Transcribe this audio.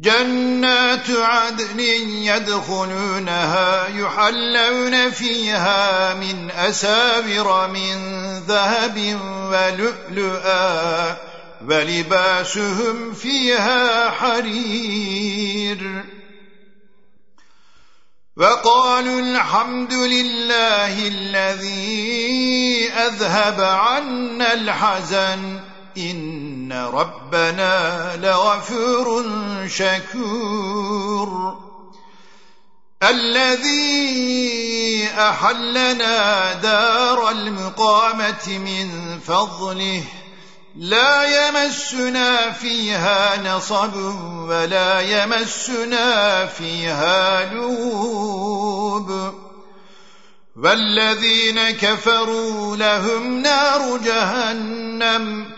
جنات عدن يدخلونها يحلون فيها من أساور من ذهب ولؤلؤا ولباسهم فيها حرير. وقالوا الحمد لله الذي أذهب عنا الحزن إن ربنا لغفور شكور الذي أحلنا دار المقامة من فضله لا يمسنا فيها نصب ولا يمسنا فيها لوب والذين كفروا لهم نار جهنم